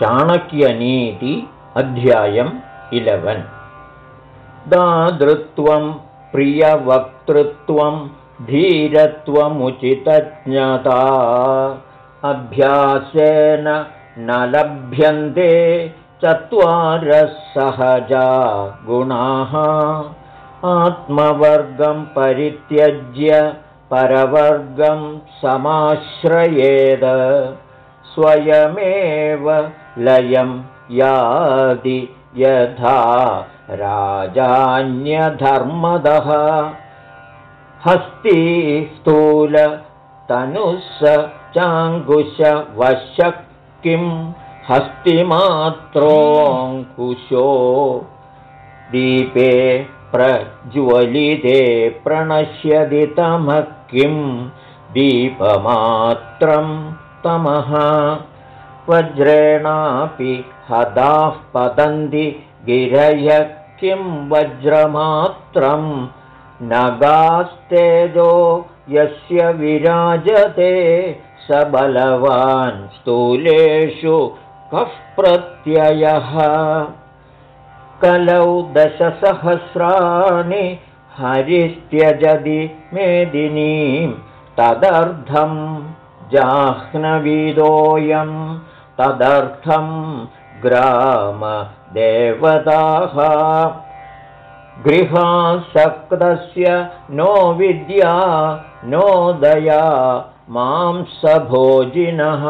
चाणक्यनीति अध्यायम् इलवन् दातृत्वं प्रियवक्तृत्वं धीरत्वमुचितज्ञता अभ्यासेन न लभ्यन्ते चत्वारः सहजा गुणाः। आत्मवर्गं परित्यज्य परवर्गं समाश्रयेद। स्वयमेव लयं यादि यथा राजान्यधर्मदः। हस्ती स्थूलतनुः चाङ्कुशवशः किं? हस्तिमात्रोऽङ्कुशो दीपे प्रज्वलिते प्रणश्यति तमः किं? दीपमात्रं तमः वज्रेणापि हदाः पतन्ति गिरय किं वज्रमात्रं नगास्तेजो यस्य विराजते स बलवान् स्थूलेषु कः प्रत्ययः? कलौ दशसहस्राणि हरिस्त्यजति मेदिनीं तदर्थं जाह्नविदोऽयं तदर्थं ग्रामदेवताः गृहासक्तस्य नो विद्या नो दया मांसभोजिनः।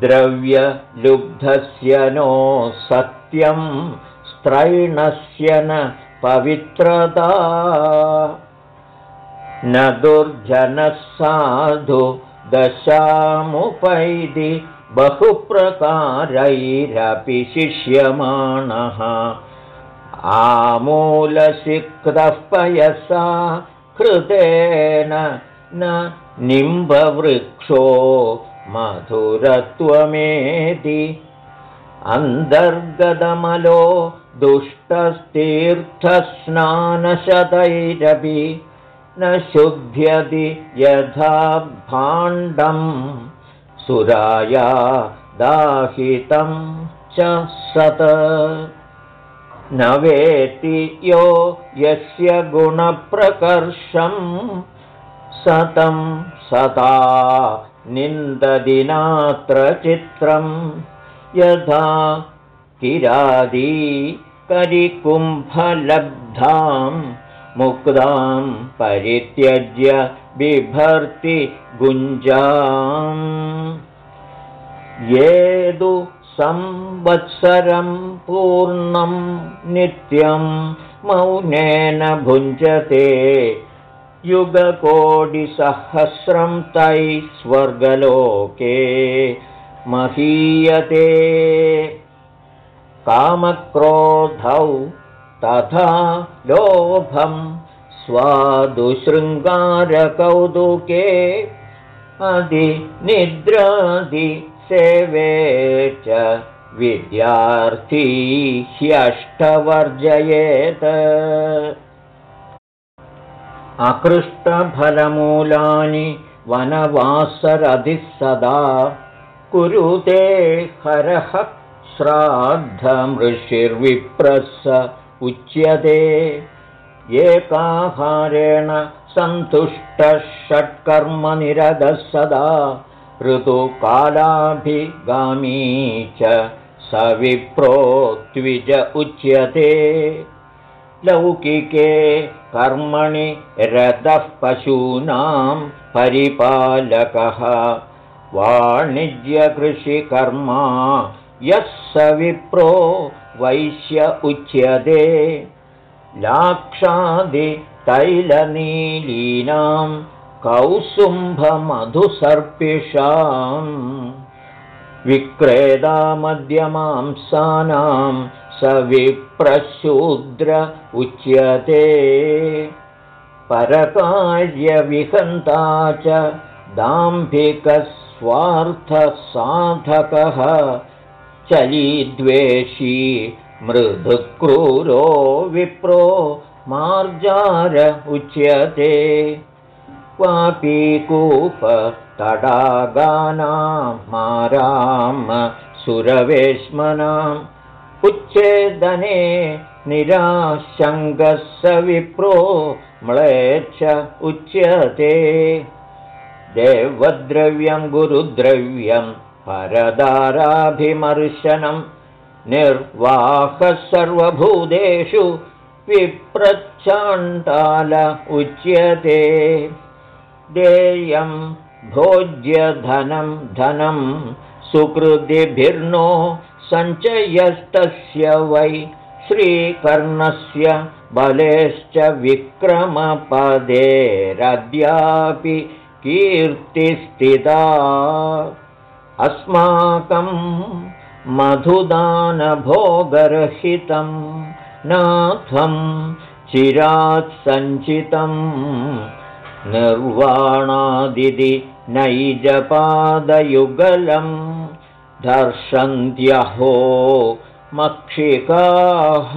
द्रव्यलुब्धस्य नो सत्यं स्त्रैणस्य न पवित्रता। न दुर्जनः साधु दशामुपैति बहुप्रकारैरपि शिष्यमाणः। आमूलसिक्तः पयसा कृतेन न निम्बवृक्षो मधुरत्वमेति। अन्तर्गतमलो दुष्टस्तीर्थस्नानशतैरपि न शुध्यति यथा भाण्डं सुराया दाहितं च सत। न वेति यो यस्य गुणप्रकर्षं सतं सता निन्ददिनात्र चित्रं। यथा किरादी करिकुम्भलब्धां मुक्तां परित्यज्य बिभर्ति गुञ्जाम्। येदु संवत्सरं पूर्णं नित्यं मौनेन भुञ्जते युगकोटिसहस्रं तैः स्वर्गलोके महीयते। कामक्रोधौ तथा लोभं स्वादुशृङ्गारकौतुके सेवे च विद्यार्थी ह्यष्टवर्जयेत् अकृष्टफलमूलानि वनवासरधिः सदा कुरुते हरः श्राद्धमृषिर्विप्रस उच्यते एकाहारेण सन्तुष्टः षट्कर्मनिरधः सदा। ऋतुकालाभिगामी च सविप्रो द्विज उच्यते। लौकिके कर्मणि रथः पशूनां परिपालकः। वाणिज्यकृषिकर्मा यः स विप्रो वैश्य उच्यते लाक्षादितैलनीलीनां कौसुम्भमधुसर्पिषाम् विक्रेतामध्यमांसानां स विप्रशूद्र उच्यते। परकार्यविहन्ता च दाम्भिकस्वार्थसाधकः चलीद्वेषी मृदुक्रूरो विप्रो मार्जार उच्यते। क्वापि कूपतडागानामाराम सुरवेश्मनाम् उच्चेदने निराशङ्गः स विप्रो म्लेच्छ उच्यते। देवद्रव्यं गुरुद्रव्यं परदाराभिमर्शनं निर्वाहः सर्वभूतेषु विप्रच्छाण्डाल उच्यते। देयं भोज्यधनं धनं सुकृतिभिर्नो सञ्चयस्तस्य वै श्रीकर्णस्य बलेश्च विक्रमपदेरद्यापि कीर्तिस्थिता। अस्माकं मधुदानभोगरहितं नाथं चिरात् सञ्चितं निर्वाणादिति नैजपादयुगलं दर्शन्त्यहो मक्षिकाः